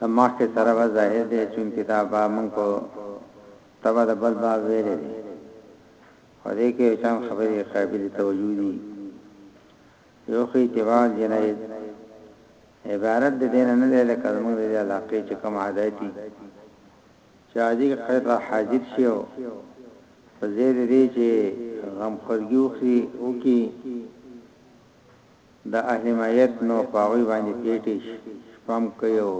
له مخکې سره به ظاهر دی چونکې دا باب موږ په تبع د بل باب ویلی دی خو دې کې یو چند خبرې قابل توجه دي یو خو اتباع الجنایز عبارت د دین نه دی لکه موږ د علاقې چې کوم عادتي چې عادي قید حاضر شي او په زیر دې چې غم خورګي وخی او کی د اهل ميت نو په هغوی باندې پيټي شپه هم کوي او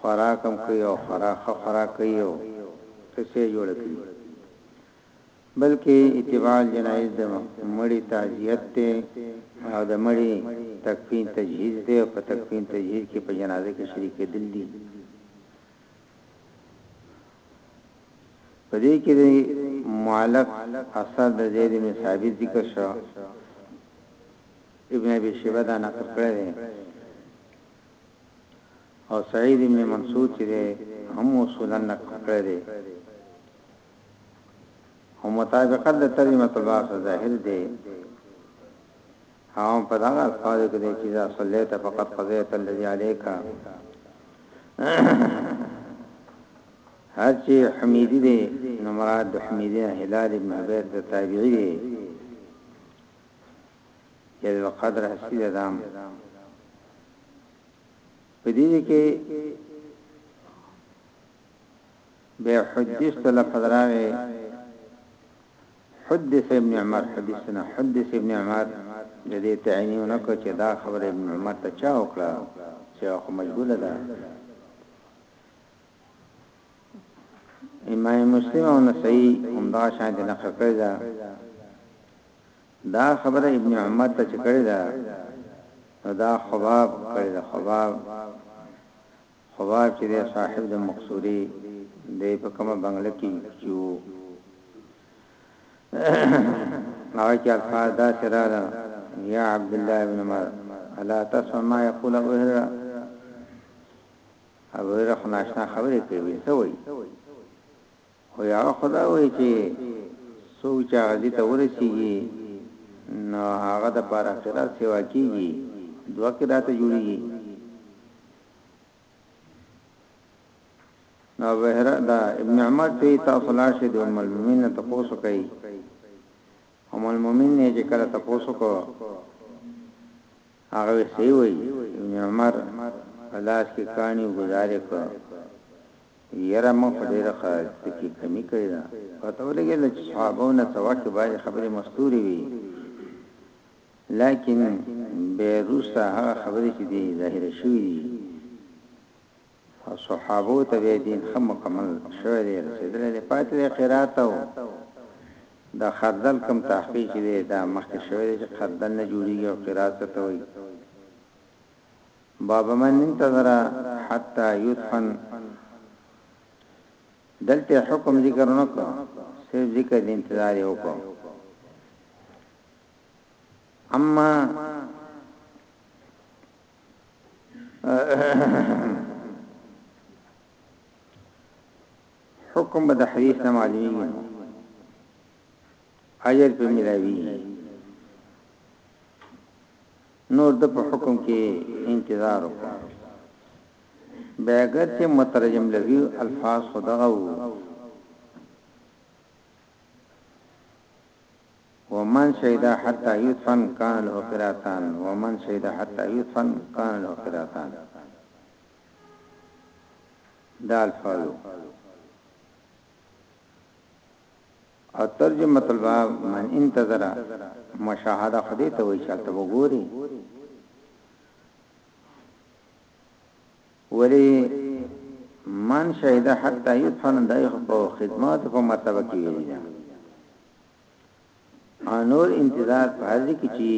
خوراک هم کوي او خورا ښه خوراک کوي او قصه يې جوړه کړي بلکه اتباع الجنائز د مړي تعزيت دی او د مړي تکفين تجهيز دی او په تکفين تجهيز کې په جنازه کې شريکېدل دي په دې کې د معلق اثر د زید بن ثابت ذکر شو ابن ابي شيبه دا نقل کړی دی او سعید بن منصور چې هم اصولا نقل کړی دی او مطابقت د ترجمه الباس ظاهر دی هغه هم په دغه الفاظو کې دی چې اذا صلیت فقط قضیت الذي علیک هر چې حمیدی دی نو مراد د حمیدی هلال ابن عبید د تابعی دی جل القدر حسید دام په دې کې به حدیث ته لفظ راغی حدث ابن عمر حدیثونه حدث ابن عمر ددې تعین ونه کړ چې دا خبره ابن عمر ته چا وکړه چې هغه خو مجهوله ده امام مسلم او نسائی هم دا شان دي نقل کړی دا دا خبره ابن عمر ته چې کړی دا دا خباب کړی دا خباب خو وار چې دی صاحب د مقصورې دی په کومه بنګله کې چې وو هغه کې الفاظ دا سراله یا عبد الله ابن عمر الا تسمع ما يقول ابو هريره ابو هريره خناشنا خبرې کوي څه وایي خو یا خدا وایي چې سوچ هغه دې ته ورسیږي نو هغه د پاره قرات سیوا کیږي دوه قرات جوړیږي دا بهره دا ابن عمر ته تاسو لاړ شئ د ام المؤمنین ته پوسو کوي ام المؤمنین نه چې کله ته پوسو کو هغه سی وی ابن عمر خلاص کې کانی گزارې کو یره مو خدای راخه کی کمی کړی دا پته ولګی چې صحابو نه څوک باندې خبرې مستوري وي لاکن بیا وروسته هغه خبرې چې دي ظاهرې شوې دي او صحابو ته بیا دین ښه مکمل شوی دی رسېدلی دی پاتې دی قرات او د خردل کم تحقیق چې دی دا مخکې شوی دی چې خردل نه جوړیږي او قرات څه ته وایي باب من انتظر حتى يدفن دلته حکم ذکر نکړه صرف ذکر د انتظار یو کو اما حکم د حدیث نه معلومیږي اجر په ملاوي نور د په حکم کې انتظار وکړه بیاګر چې مترجم لوي الفاظ خدغه وو ومن شهد حتی یدفن کان له قراتان ومن شهد حتی یدفن کان له قراتان دا الفاظو او ترجمه الباب من انتظر مشاهده خدای ته وی چلته وګوري ولی من شهید حتی یدفن دایخ په خدمات په مرتبه کې ویل دا انور انتظار په هر ځکه چی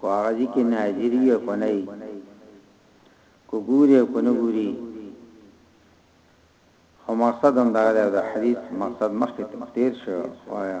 خو هغه ځکه نه حاضر وي او نه کو ګوري او کو نه ګوري او مقصد هم دا دی د حدیث مقصد مخکې تیر شو وایا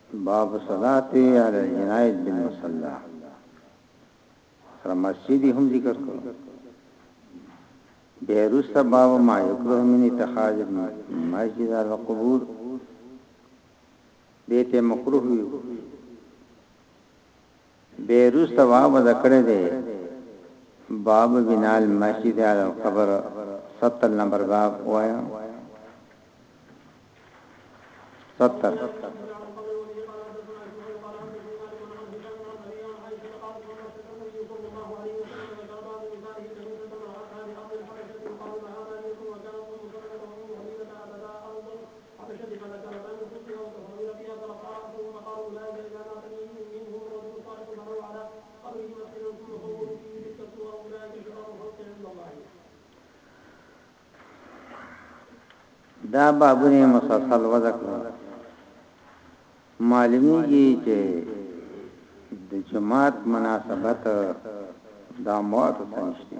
باب الصلاة علی الجنائز بالمصلی سره مسجد هم ذکر کړو به رسته باب ما یکره من اتخاذ مسجد القبور دته مکروه وي بیا وروسته وابده کړی دی باب بناء المسجد علی القبر ستر نمبر باب وایه ستر دا بابونه مسلسل وذکر معلومیږي چې د جماعت مناسبت د اموات سره نشته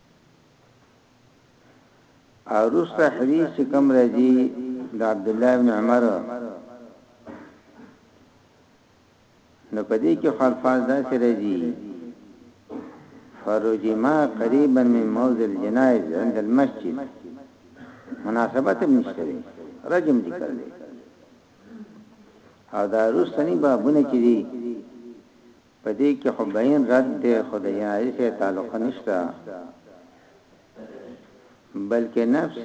او روسته حدیث چې کوم راځي د عبد الله ابن عمر نو پدې کې خلفاز داسې راځي فرجما قریبا من موضع الجنائز عند المسجد مناسبت هم نشته رجم ذکر دی او دا روسته نه بابونه کې دي په دې کې خو بين رد دی خو د جنايي سره تعلق نشته بلکې نفس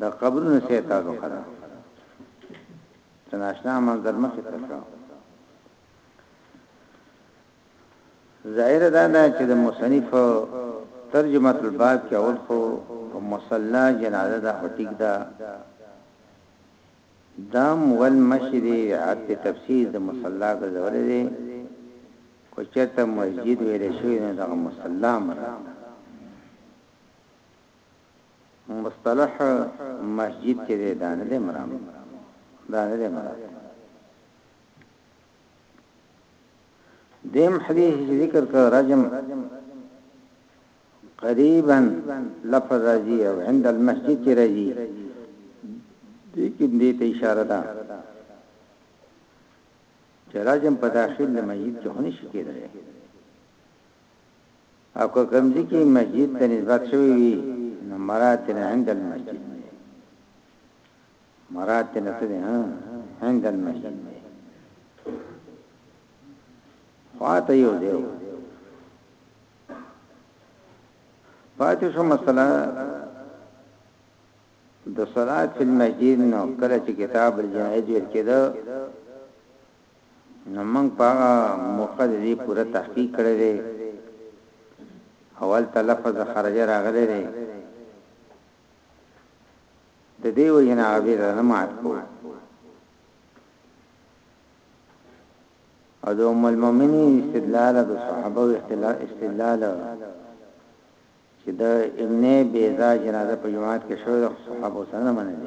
د قبرونو سره تعلق ده تناشنا منظر مخې ته شو ظاهر دا ده چې د مصنف ترجمه الباب کې اول خو مصلا جنازه ده او ټیک ده دم ول مشر یې عطف تفسیر د مصلا ګرځولی دی که چرته مسجد ویل شوی نو دغه مصلا مراد ده مصطلح مسجد چې دی دا نه دی مرام دا نه دی مرام دیم حدیث ذکر کړ رجم قریبا لفظ راځي او عند المسجد چې راځي دې کې دې ته اشاره ده چې راځم په داخل د مسجد کې هني شي کېدل او که کوم ځکه مسجد ته نسبت شوی وي نو مراد نه عند المسجد مراد نه څه ده عند المسجد خواته یو دیو پاتې شو مثلا د صلات فی المسجد نو کله چې کتاب الجنائز ویل کېده نو موږ په موخه دې پوره تحقیق کړی دی اول تلفظ خرج راغلی دی د دې وجنه به نه مات کو او د ام المؤمنی استدلال او د صحابه استدلال چې د ابن بیزا جنازه په جماعت کې شوې ده صحابه سره نه منل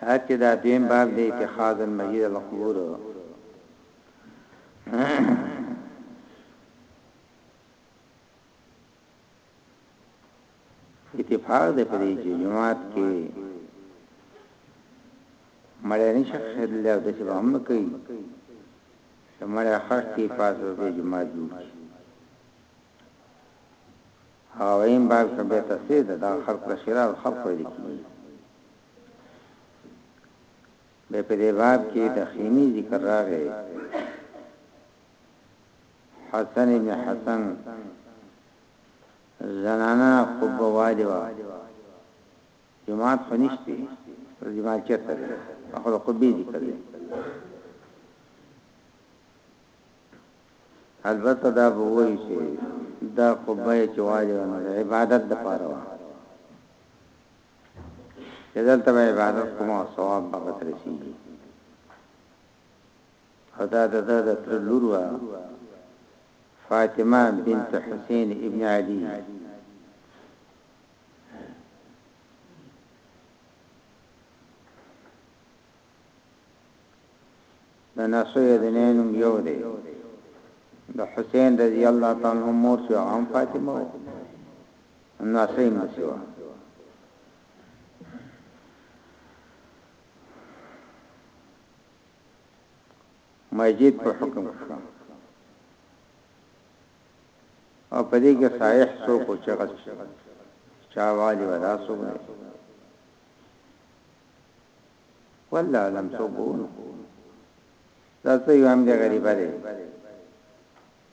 هرچه دا دویم باب دی اتخاذ المجید القبور اتفاق دی په دې چې جماعت کې مړې نه شخصیت له د څه هم نه کوي چې مړې خښتي پاسو به جماعت جوړ شي او ایم باب کې به تاسو ته د خلق شراب خلق ویل کیږي به په دې باب کې د خیمه ذکر راغی حسن ابن حسن زنانا قبه والی وا جماعت خنشتی جماعت چرته ده اخو د قبی ذکر دی البته دا به وای چې دا قبه چې والی وا نو عبادت د پاره وا چې دلته عبادت کومه ثواب به ترسي او دا د ده د تره لور وه فاطمه بنت حسین ابن علی د نسوی د نینم یو دی د حسین رضی الله تعالی عنہ مور چې عام فاطمه و نو اصلي مسیو مسجد په حکم شو او په دې کې صحیح سو کو چغس چا والی ودا سو والله علم سو بونو تاسو یو هم دې غریبه دي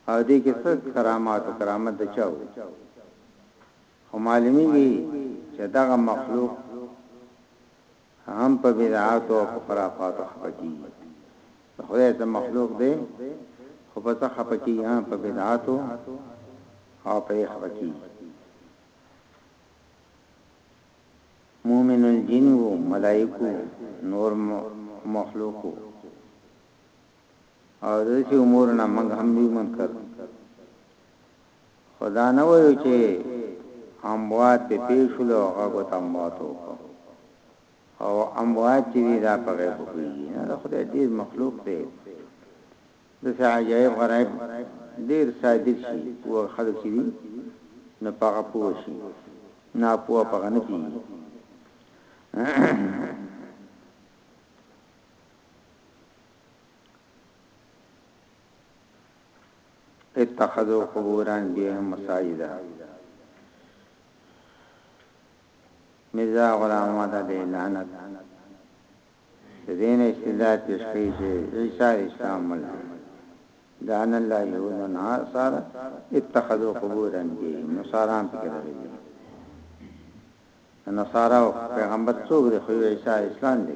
او دې کې څه کرامات او کرامت د چاو خو معلومیږي چې دا مخلوق هم په بدعاتو او په خرافاتو خپه کیږي د خدای ته مخلوق دی خو په څه خپه کیږي هم په بدعاتو او په خپه کیږي مؤمن الجن و ملائکو نور مخلوقو او دغه امور نه موږ هم دی منکر خو دا نه وایو چې اموات پې پېښ شول او غږ ورته امواتو وکړ او اموات چې دي دا په غیبو پوهېږي نه د خدای ډېر مخلوق دی داسې عجایب غرایب ډېر صادر شي پوه خلک چې دي نو په هغه پوه شي ناپوه په هغه نه پوهېږي اتخذو قبور انبیاء مساجدا مرزا غلام محمد علی لعنت دین استدلال پیش کړي چې عیسی اسلام مل دان الله یهود نصار اتخذوا قبور انبیاء نصاران پکې راغلي نصارا پیغمبر څوک دی خو عیسی اسلام دی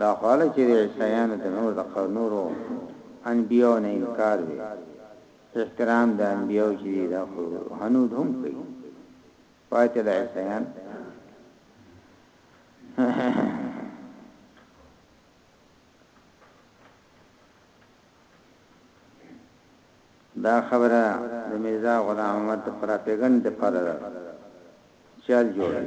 دا خو هله چېرې عیسایانو د نور د قوم نورو انبیاوو نه انکار وي، احترام د انبیاوو چې دي دا خو هنود هم کوي پای ته له عیسایان دا خبره د میرزا غلام احمد د پراپیګند لپاره ده چل جوړي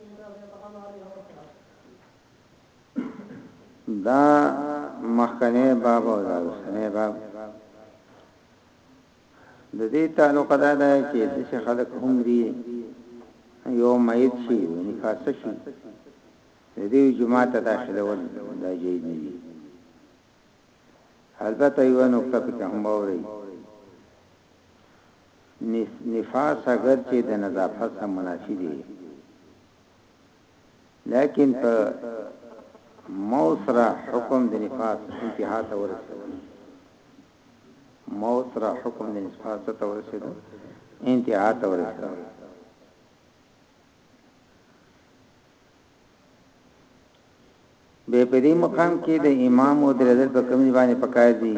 دا مخکنی باب او دا اوسنی باب د دې تعلق دا دی چې د څه خلق هم دی یو مېت شي نفاس شي د دې جماعت داخله ول دا جيد نه البته یوه نقطه پکې هم واورئ، نفاس اګر چې د نظافت سره منافي دی، لیکن په موثره حکم د نفاس انتها ته ورسېده. موثره حکم د نفاس ته ورسېده، انتها ته ورسېده. بیا په دې مقام کې د امام او درېدل په کوم باندې پکار دي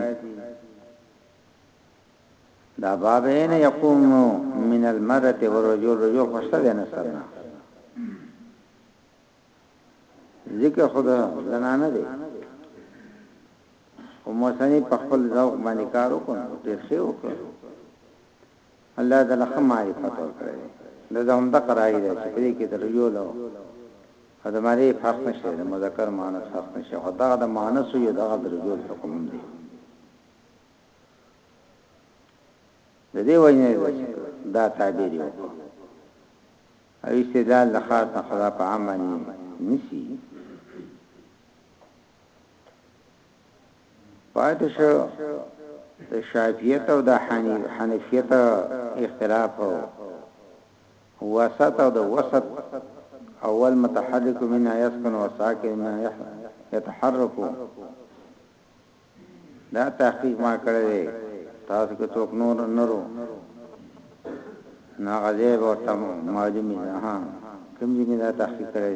دا باب نه يقوم من المرأة والرجل رجل خوشته ده نه سره ذکر خدا زنانه ده او موسنی په خپل ذوق باندې کار وکړ ډېر ښه وکړ الله تعالی ښه معرفت ورکړی دی. ده د همدغه رای ده چې په دې کې د رجول او ادمرې فرق نشته، د مذکر مؤنث فرق نشته، خو دغه د مؤنث وي او دغه د رجول حکم هم دی. د دې وجې نه ده چې دا تعبیر یې وکړ او استدلال د خاص نه خدا په عام باندې نسی. پاتې شو د شافعیت او د حنفیت اختلاف او وسط او د وسط اول متحرک من يسكن وساکن من يتحرك دا تحقیق ما کړی تاسو کې څوک نور نرو نا غزیب او تم معلومی نه کوم دې دا تحقیق کړی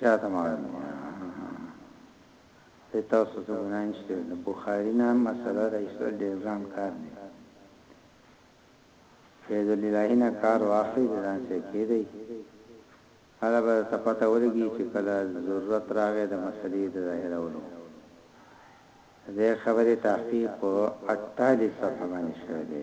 چاته معلوم ده تاسو ته نه نشته د بخاری نه مسله د ایسر ډیر ګران کار دی فیض الله نه کار واخلي ځان څه کېدی هغه به تپته ولګي چې کله ضرورت راغی د مسلې د ظاهرولو زه خبره تحقیق 48 صفحه باندې شوه دی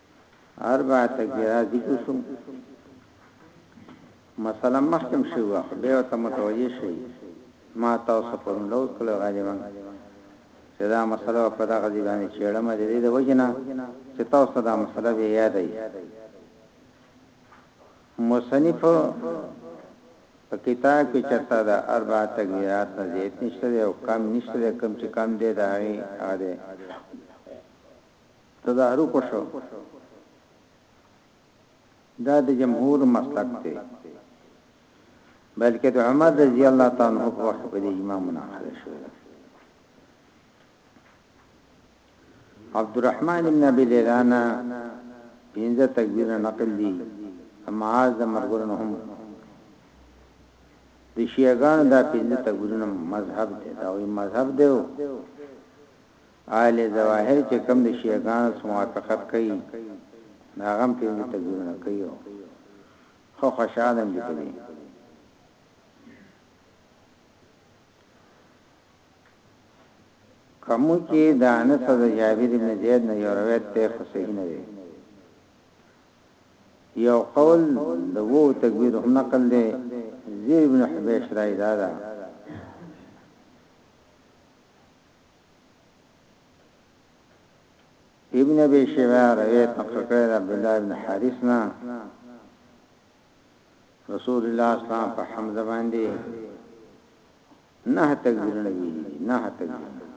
اربع تکبیرات ذکر شو مثلا مخکم شو واخ به ته متوجه شي ما تاسو پرون لوز کړو غالبا چې دا مسله په دغه دی باندې چېړم د دې د وجنه چې تاسو دا مسله به یادې مصنف په کتاب کې چرته دا اربع تکبیرات نه زیات نشته او کم نشته کم چې کم دی دا هغه تدارک وشو دا د جمهور مسلک دی بلکې د عمر رضی الله تعالی عنہ په وخت کې اجماع مناقشه شوه عبد الرحمن ابن ابي ليلانا پنځه تکبیر نقل دي معاذ د مرګرن هم د شیعاګانو دا پنځه تکبیرونه مذهب دی دا وی مذهب دی اهل ظواهر چې کوم د شیعه ګانو څخه موافقت کوي نو هغه هم پنځه تکبیرونه کوي او خو خوشحاله هم دي په دې. که موږ کې د انس او د جابر بن زید نه یو روایت ته خو صحیح نه دی یو قول د وو تکبیر هم نقل دی زیر بن حبیش رای دادا ابن ابي شيبه روایت نقل کړی د عبد الله بن حارث نه رسول الله صلی الله علیه وسلم په حمزه باندې نه تکبیرونه ویلي نه تکبیر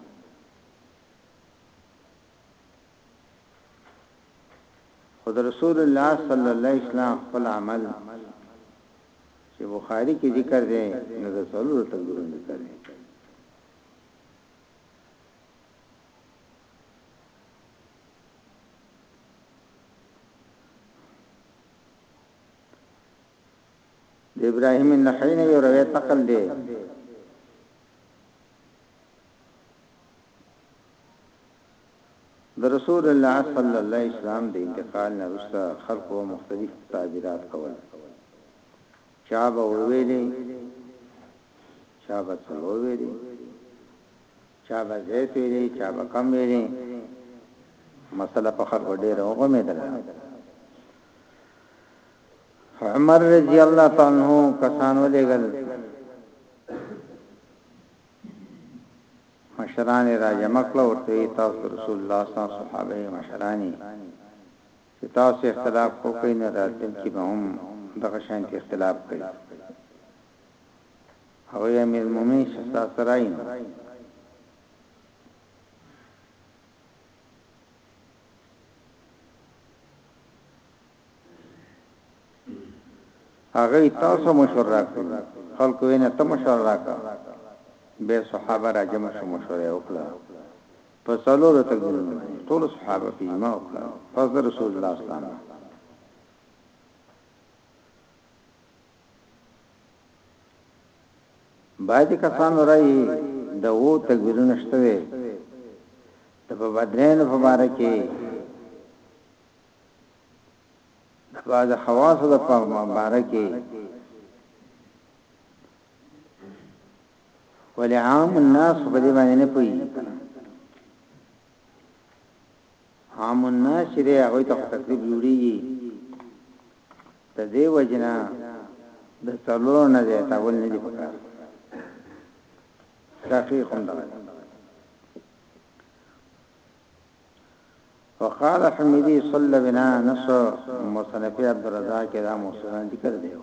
خود رسول الله صلی الله علیه وسلم خپل عمل چې بخاری کې ذکر دی نو د څلور تکبیرونه ذکر دی ابراهيم النخعي نه یو روایت نقل دی د رسول الله صلی الله علیه وسلم د انتقال نه وروسته خلقو مختلف تعبیرات کول چا به وویلې چا به څلو ویلې چا به زیت ویلې چا به کم ویلې مسله په خلکو ډېره وغمېدله عمر رضی الله تعالی عنہ کسانو لګل مشران را جمع کړو ورته تاسو رسول الله صلی الله علیه وسلم صحابه مشرانی که تاسو اختلاف وکړئ نو راتلونکي به هم دغه شانتي اختلاف کوي او ای امیرالمومنین شه ستا څه رای نو هغه تاسو مشوره راکړي خلکو یې نه ته مشوره راکړه به صحابه راجم شو مشوره وکړه په څلورو تکبیرونو باندې ټولو صحابه په اجماع وکړه پس د رسول الله اسلام نه بعض کسانو راي د وو تکبیرونه شته وي د په بدرین په باره کې د بعض خواصو د په باره کې ولی عام الناس خو په دې باندې نه پوهیږي کنه عام الناس چې دی هغه ته تکلیف جوړیږي ته دې وجنا د څلور نه دی تاول نه دی پکار تحقیق هم ده وقال حمیدی صلی بنا نصر مصنفی عبدالرزاق دا مصنفی ذکر دیو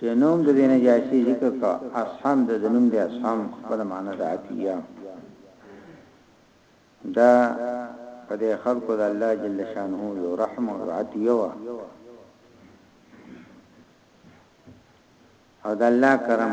چه نوم د دې نجاشی ذکر کا اصحم د د نوم د اصحم خپل معنی د عطیه دا په دې خلقو د الله جل شانه یو رحم او عطیه وا او د الله کرم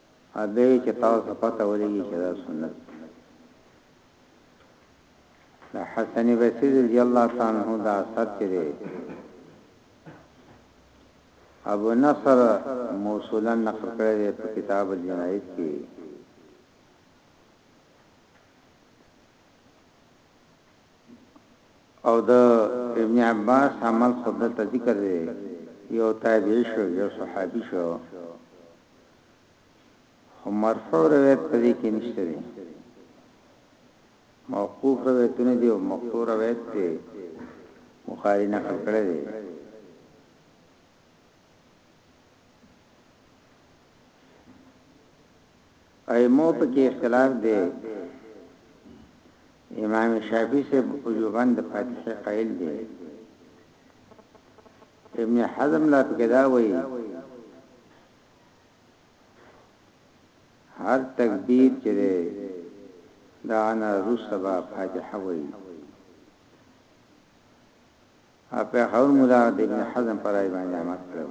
هګۍ چې تاسو ته پته ولګي چې دا سنت دی د حسن بصری رضی الله تعالی عنہ دا اثر چې دی ابو نصر موصولا نقل کړی دی په کتاب الجنایت کې او د ابن عباس عمل خو دلته ذکر دی یو تابعی شو یو صحابی شو خو مرفوع روایت په دې کې نشته دی موقوف روایتونه دی او مقطوع روایت دی بخاری نقل کړی دی ایمو په کې اختلاف دی امام شافعی صاحب وجوبن د فاتحه قائل دی ابن حزم لا پکدا وی هر تکبیر چې دا انا رسبا فاتحه وی اپه حول مولا د ابن حزم پر ای باندې عمل کړو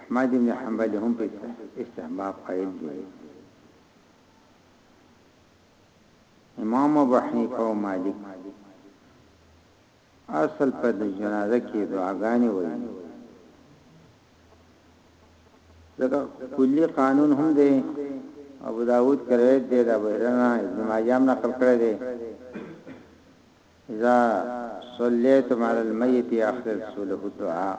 احمد ابن حنبل هم په استحباب قائل دی امام ابو حنیفه او مالک اصل په د جنازه کې دعاګانې وایي ځکه کلی قانون هم دی ابو داود کړی دی دا بهرنه ابن ماجه هم نقل کړی دی اذا صليتم على الميت اخلصوا له الدعاء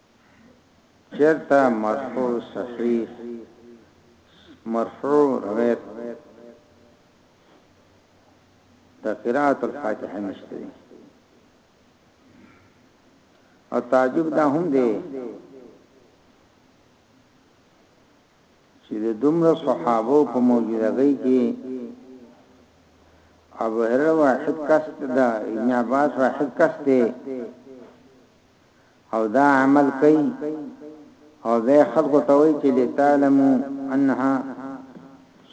چرته مرفوع صحيح مرفوع روایت د قرات الفاتحه نشته دي او تعجب دا هم دی چې د دومره صحابه په موجودګۍ کې ابو هرره واحد کس ده ابن عباس واحد کس ده او دا عمل کوي او بیا خلقو ته وایي چې لتعلمو انها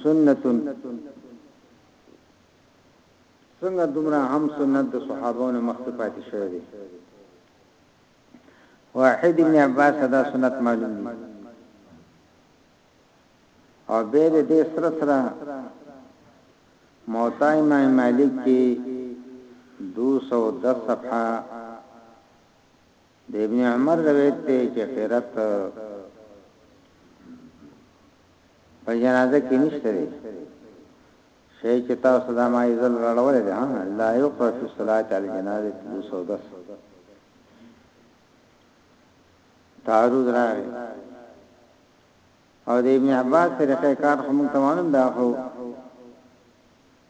سنة څنګه دومره هم سنت د صحابو نه مخکې پاتې شوی دی واحد ابن عباس دا سنت معلوم دی او به دې سره سره موطا امام مالک کې 210 صفحه د ابن عمر روایت ته چې قرات په جنازه کې نشته دی شي چې تاسو دا ما یې زل راړولې ده ها لا یو پر صلات علی جنازه 210 تعرض راغی او د ابن عباس طریقې کار هم تمام دا خو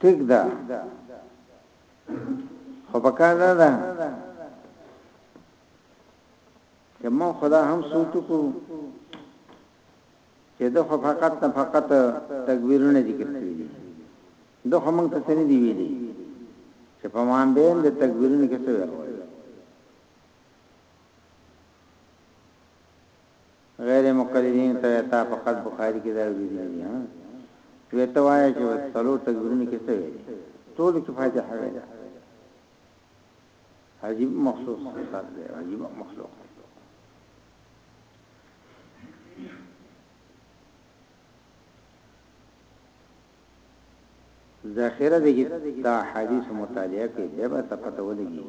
ټیک ده خو پکار ده ده چې مو خدا هم سوچ کو چې ده خو فقط نه فقط تکبیرونه ذکر کړی دي ده خو موږ ته څه نه دی ویلي چې په مان بین د تکبیرونه کې څه ویل غیر مقلدینو ته وایې تا فقط بخاری کې دا ویلي دي ها وې ته وایې چې په څلور تکبیرونو کې څه ویلي ټولو کې فاتحه ویلي عجیب مخصوص خلق دی عجیب مخلوق دی ذخیره دې دا حدیث مطالعه کې به تاسو ته ولګي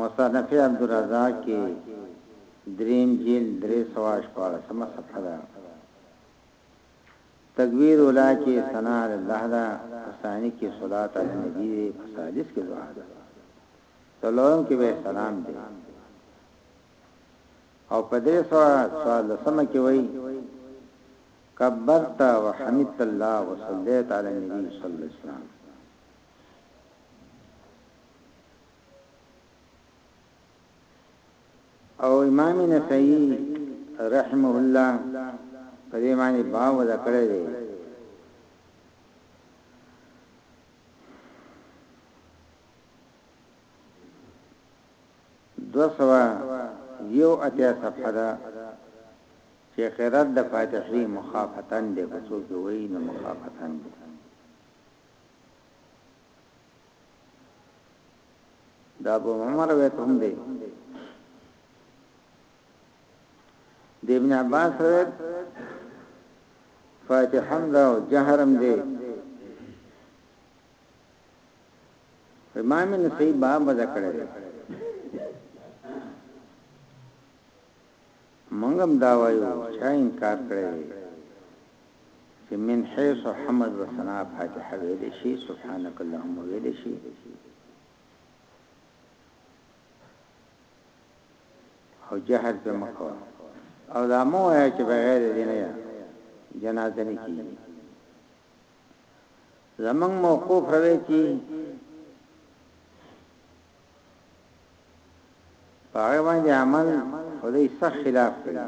مصنف عبدالرزاق کې دریم جلد درې سوه شپاړس مه صفحه ده. تکبیر اولا کې ثنا علی الله ده، په ثانی کې صلات علی نبی ده، په ثالث کې دعا ده. څلورم کې به سلام ده. او په درې سوه سوال لسمه کې وایي کبرت وحمدت الله وصليت على النبي صلى الله عليه وسلم او امام نسائی رحمه الله په دې معنی باو ودا کړی دی دو سوا یو اتیا صفحه ده چې قرات د فاتحی مخافتن دی په څو کې وای نو مخافتن دی دا ابو عمر ویت هم دی د ابن عباس ویت فاتح حمزه او جهرم دی امام نصیب باب ذکر دی مونږ هم دا وایو چا انکار کړی دی چی من حیث حمد و ثناء فاتحه ویلی شی سبحانک اللهم ویلی شی او جهر په مکو او دا مو وایي چې بغیر دې نه جنازه نه کیږي زمنګ موقوف روي چې په هغه باندې عمل خدای سخت خلاف کوي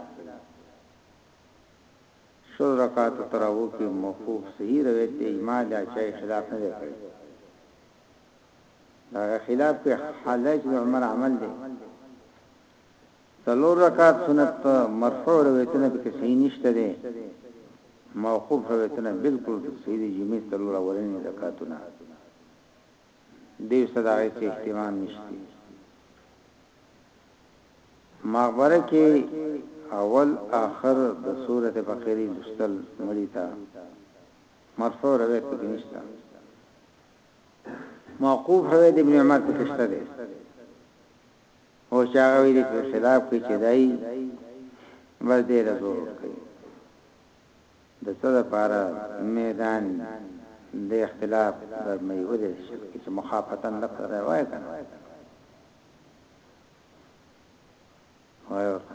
شل رکعات تراو کې موقوف صحیح روایت دی اجماع دا چې خلاف نه دی کړی دا خلاف کې حلج عمر عمل دی څلور رکعات سنت مرفوع روایتونه به کې صحیح نشته دی موقوف روایتونه بالکل صحیح دی جمعې څلور اولنی رکعاتونه ډیر ښه دا غی څه احترام نشته مغبره کی اول اخر د سورت بقری لوستل مړی ته مرفوع روایت پکې نشته موقوف روایت ابن عمر پکې شته دی او چاغه ویلي په خلاف کې چې دای بس دې رزور کوي د څه لپاره میدان د اختلاف در میو دی شک چې مخافتن لفظ را وای کنه وای ورته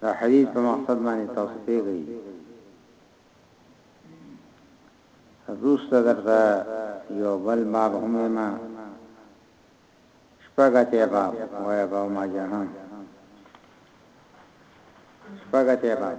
د حدیث په مقصد باندې تاسو پیږئ روس درته یو بل باب هم ما شپږته باب وای با ما جهان شپږته باب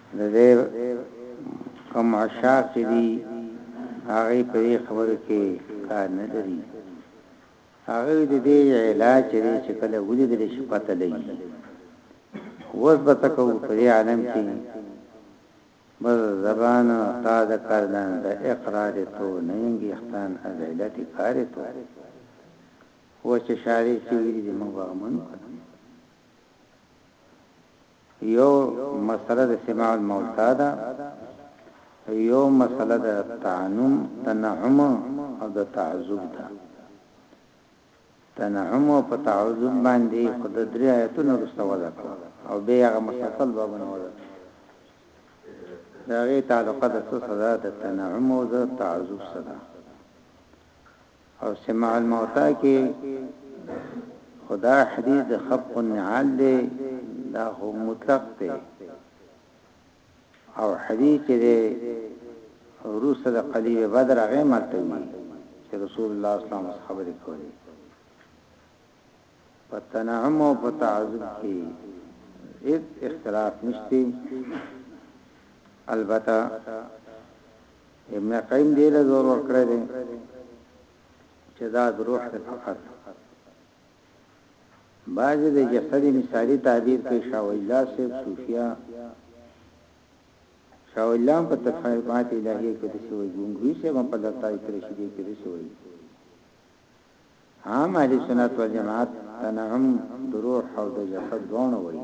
د دې کوم عشاق چې دي هغه په دې خبرو کې کار نه لري هغه د دې علاج چې چې کله ولیدل شي پته لګي وس به تکو په دې عالم کې بس زبان تا د کردن د اقرار تو نه انګیختان از علت کار تو و چې شاری چې ویلي دې موږ غمن کړو يو مسئله د سماع الموتي ده او يو مسئله د تعنم تنعم او د تعذب ده تنعم او په تعذب باندې خود درې آیتونه رسته ودا کړو او به هغه مسلسل بابونه ودا دا غي تعلق د څه صدا د تنعم او د تعذب صدا او سماع الموتى کې خدا حدیث د خفق النعال دی دا هو مطلق دی او حدیث چې دی روس د قلیب بدر هغه مرتبه چې رسول الله صلی الله علیه وسلم خبرې کولې په تنعم او په تعذب کې هیڅ اختلاف نشته البته ابن قیم دې له زور ورکړی دی چې دا د روح د فقط بعضې د جسد مثالی تعبیر کوي شاه الله صاحب صوفیا شاه الله په تفاهمات الهیه کې د سوي ګونګوي سه په دتا کې رشیدي کې سوي عام اهل سنت و جماعت تنعم دروح او د جسد دونه وایي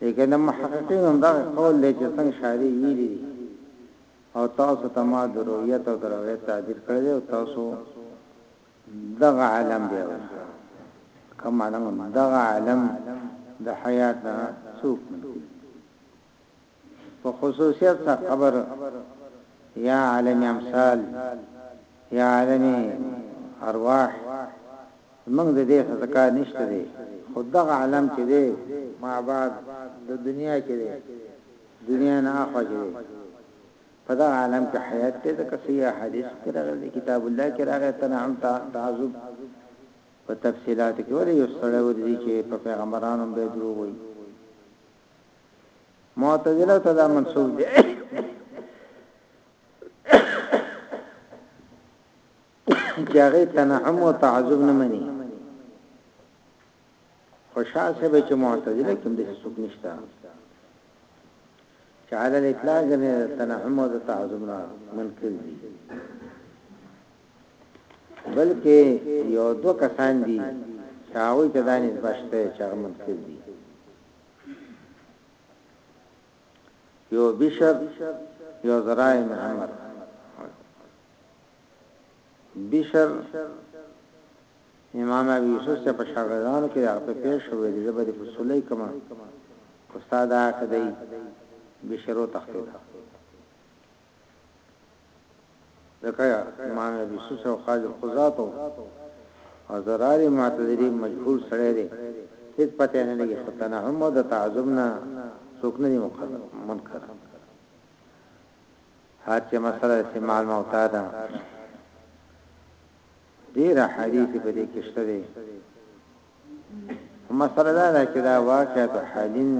لیکن د محققینو هم دغه قول دی چې څنګه شارح ویلي دي او تاسو ته ما د رویت او د روایت تعبیر کړی دی او تاسو دغه عالم دی کوم عالم دغه عالم د حیات نه څوک منکر په خصوصیت سره خبر یا عالم امثال یا عالم ارواح زموږ د دې څخه کار نشته دی خو دغه عالم چې دی مابعد د دنیا کې دی دنیا نه اخوا چې دی په دغه عالم کې حیات دی ځکه صحیح حدیث کې راغلی کتاب الله کې راغی تنعم تعذب په تفصيلات کې ولې یو سره ورځي چې په پیغمبرانو به دروغ وي معتزله ته دا منسوب دي چې هغه تنعم او تعذب نه مني خوشاله شي چې معتزله کوم د څوک نشته چې علی الاطلاق نه تنعم او تعذب نه منکر دي بلکې یو دو کسان دي چې هغه ته د نسبت شته چې هغه منکر دي یو بشر یو زرای محمد بشر امام ابي يوسف صاحب په شاګردانو کې هغه په پېښ شوې د ژبه د فصولۍ کومه استاد هغه ته دی بشر او تختې ده ځکه امام ابي يوسف صاحب قاضي قضات او زراري معتذري مجهول سره دی هیڅ پته نه لګي فتنه هم د تعذب نه څوک نه منکر هر چه مسئله د سماع الموتیٰ ده ډیر احادیث په دې کې شته دي خو مسئله دا ده چې دا واقعیت حالین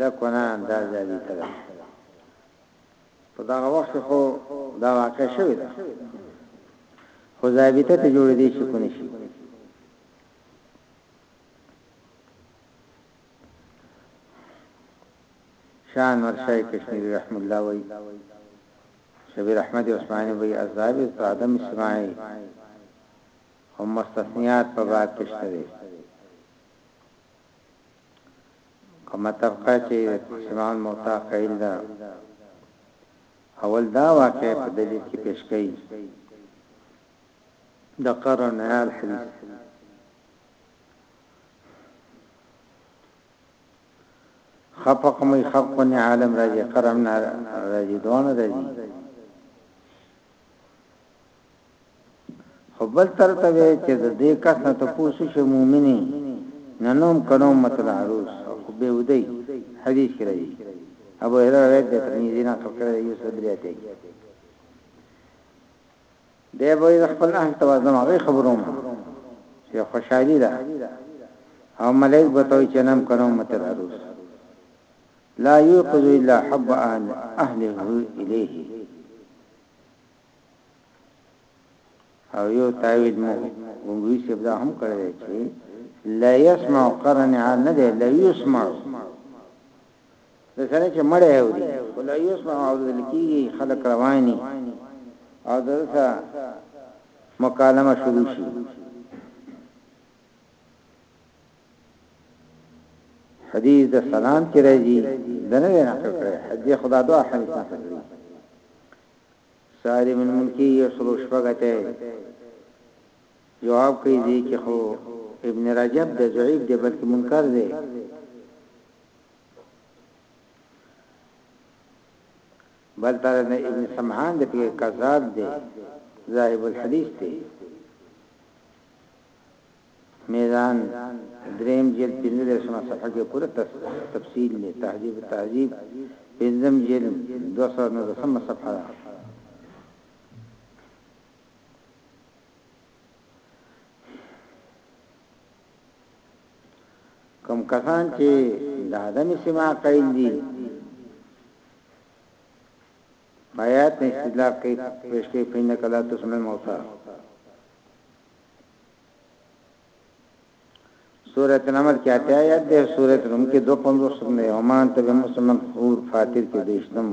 د کونه دا زیادی تر په دا وخت خو دا واقع شوی ده خو ضابطه ته جوړ دي شي کو نشي شاه انور شاه کشمیری رحمه الله وایی، شبیر احمد عثمانی به الضابط په عدم استماعی او مستثنیات په باب کې شته دی. کومه طبقه چې سماع الموتى قائل ده اول دا واقع په دلیل کې پیش کړي د قرن الحديث خفق مې خفق نه عالم راځي قرم نه راځي دوان راځي خپل تر ته وی چې د دې کس نه ته پوسو شې مؤمني ننوم کنو متل عروس خو به ودی حدیث کې راځي ابو هرره روایت د ترمذی نه خلق یې سدریته دی به د خپل اهل توازم هغه خبروم چې خوشحالي ده او ملائک به توي چې نام کنو مت العروس لا يوقظ الا حب اهل اهله اليه او یو تعویل مو ګنگوی سیب دا هم کړی چې لا يسمع قرن عال نه دی لا يسمع د سره چې مړې اوري ولا یسمع او لکی خلق رواني او دغه مکالمه شروع شي حدیث د سلام کې راځي دنه نه کړی حدیث خدا دعا حدیث نه کړی ساری من ملکی یو سلو شپګته جواب کوي دي کې خو ابن رجب د ضعیف دی بلکې منکر دی بل طرف نه ابن سمحان د پیر کذاب دی ذاهب الحدیث دی میزان دریم جلد پنځه سمه صفحه کې پوره تفصیل دی تهذیب تهذیب پنځم جلد 219 صفحه ده کوم کسان چې د عدم سماع قائل دي آیات نه استدلال کوي پیش کوي فین کلا تسمع الموتى سورۃ النمل کې آتیا آیات ده سورۃ روم کې 250 نه یومان ته مسلمان حور فاتر کې دیشتم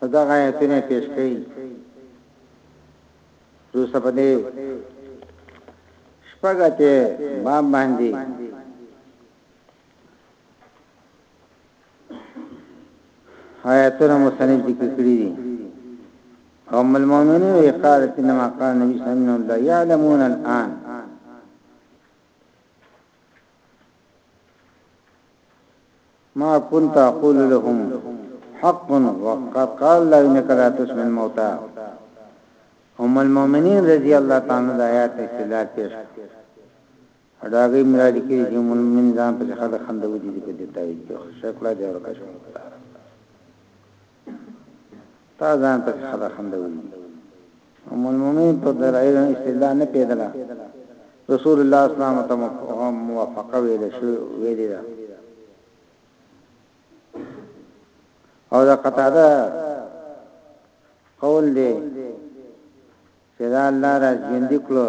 او دا غایتونه پیش کړي روس په دې شپږته ما باندې آیاتونه مصنف ذکر کړی دي او مل مؤمنین یقالت انما قال نبی صلی الله علیه وسلم لا يعلمون الان ما كنت اقول لهم حق وقد قال الله انك لا تسمع الموتى ام المؤمنین رضی الله تعالی د آیات استدلال پیش اډاګی مراد کې چې مومن ځان په خلک خندو دي په دې تایید شکل دی ورکه شو تا ځان پکې خلک خندولي ام المؤمنین په دلایل استدلال نه پیدلا رسول الله اسلام ته موافقه ویل شو ویل دا او دا قطاده قول دی چې دا الله را ژوند کړو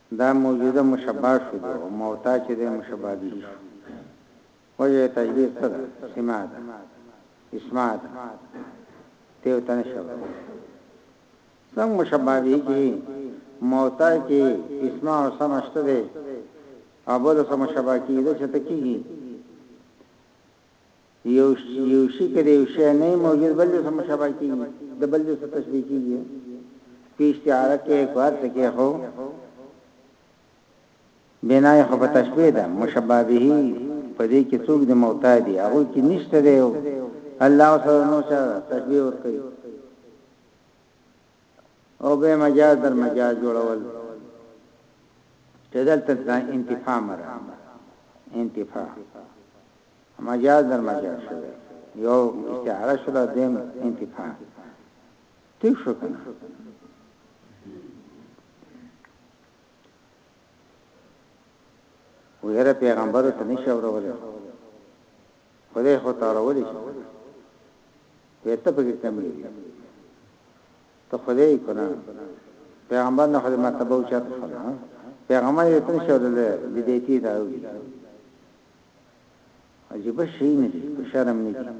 دا موجوده مشبه شو دی او موتا چه دی مشبه به شو. وجه تشبیه څه ده؟ سماع ده. اسماع ده. ته ورته نه شی ویلی. څنګه مشبه به کی موتا کی اسماع او سمع شته دی او بل سره مشبه کیږی دا چه ته کیږی. یو شي که د یو شي نه وي موجود بل یو سره مشابه کېږي، د بل یو سره تشبیه کېږي، په استعاره کې که هر څه کې خو بنا یې خو په تشبیه ده، مشبه به په دې کې څوک د موتا دي هغه کې نشته دی او الله سره نو چا تشبیه ورکړي. او به مجاز در مجاز جوړول چې دلته دا انتفاع مره انتفاع مجاز در مجاز شوی یو استعاره شوه دیم انتفاع تیک شو کنه ویره پیغمبر ته نشي اورولې خدای خو تارولی شي وې ته پکې کمی وي ته خدای کنا پیغمبر نه خدای مرتبه او چت خلا پیغمبر یې تن شو دلې بدایتي دا وي عجیب شي نه دي شرم نه دي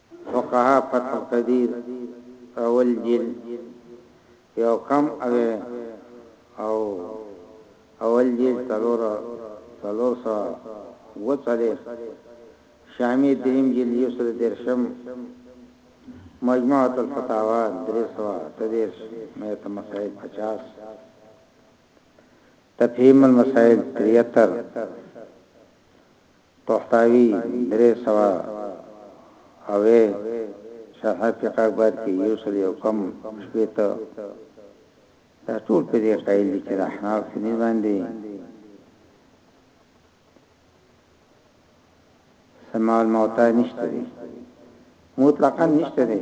فقهاء فتح القدير اول جلد یو کم اوه او اول جلد تلور تلور سا و تلیر شامی دریم جلد یو سر درشم مجموعة الفتاوى درې سوا تدیرش مئت مسائل پچاس تفهیم المسائل تریتر پښتاوی درې سوه اووه شرح فقه اکبر کې یو سل یو کم شپېته دا ټول په دې قایل دي چې د احناف په نسبت باندې سماع الموتى نشته دی مطلقا نشته دی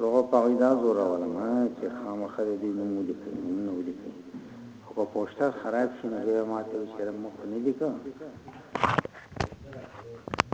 زه خو په هغوی دا زورولم چې خامخا د دوی نوم ولیکئ، نومونه ولیکئ، خو که پوسټر خراب شي نو زه به ماته وي چې رب مو خو نه لیکه.